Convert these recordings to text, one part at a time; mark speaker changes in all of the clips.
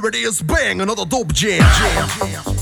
Speaker 1: is bang, another dope jam. jam, jam.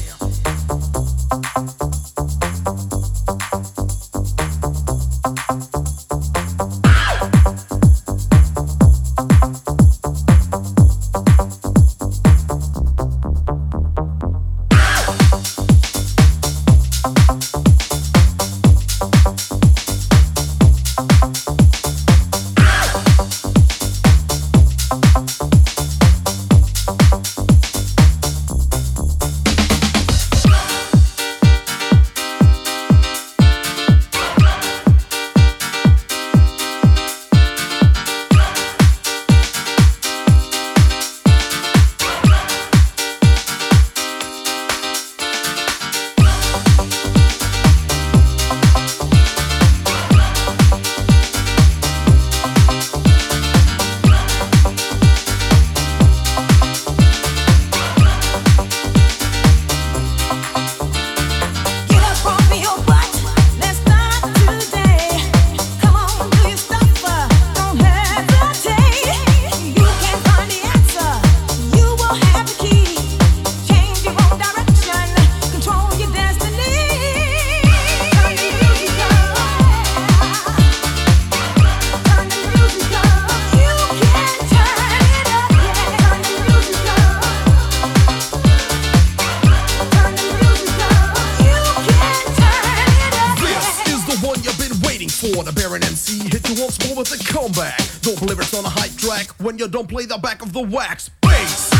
Speaker 1: Don't deliver it on a hype track when you don't play the back of the wax bass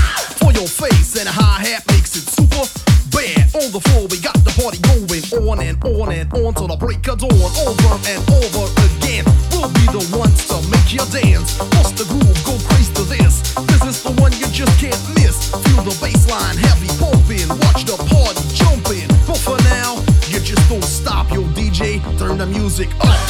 Speaker 1: for your face and a hi hat makes it super bad. On the floor, we got the party going on and on and on till the break of dawn. Over and over again, we'll be the ones to make you dance. Bust the groove, go crazy to this. This is the one you just can't miss. Feel the bass line heavy pumping, watch the party music up.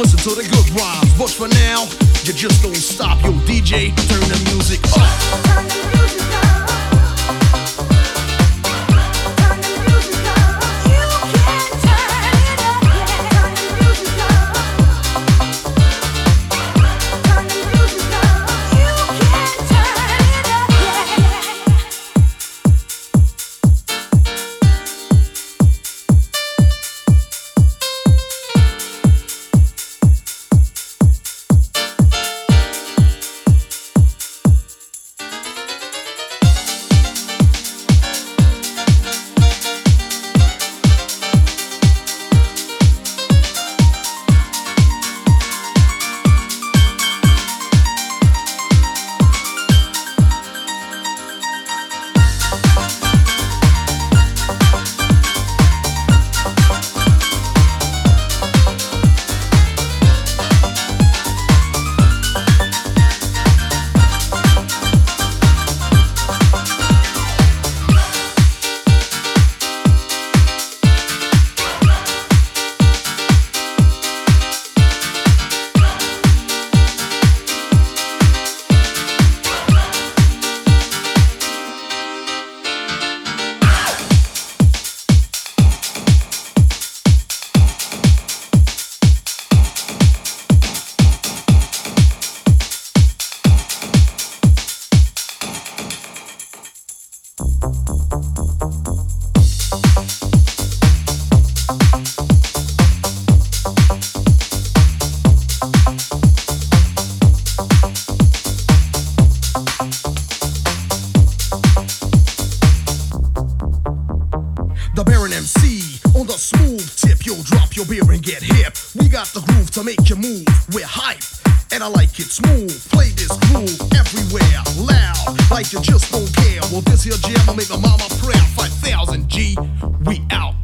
Speaker 1: listen to the good rhymes. But for now, you just don't stop, yo, DJ, turn the music up. The Baron MC on the smooth tip. You'll drop your beer and get hip. We got the groove to make you move. We're hype. And I like it smooth. Play this groove everywhere. Loud. Like you just don't care. Well, this here jam will make my mama proud. 5000 G. We out.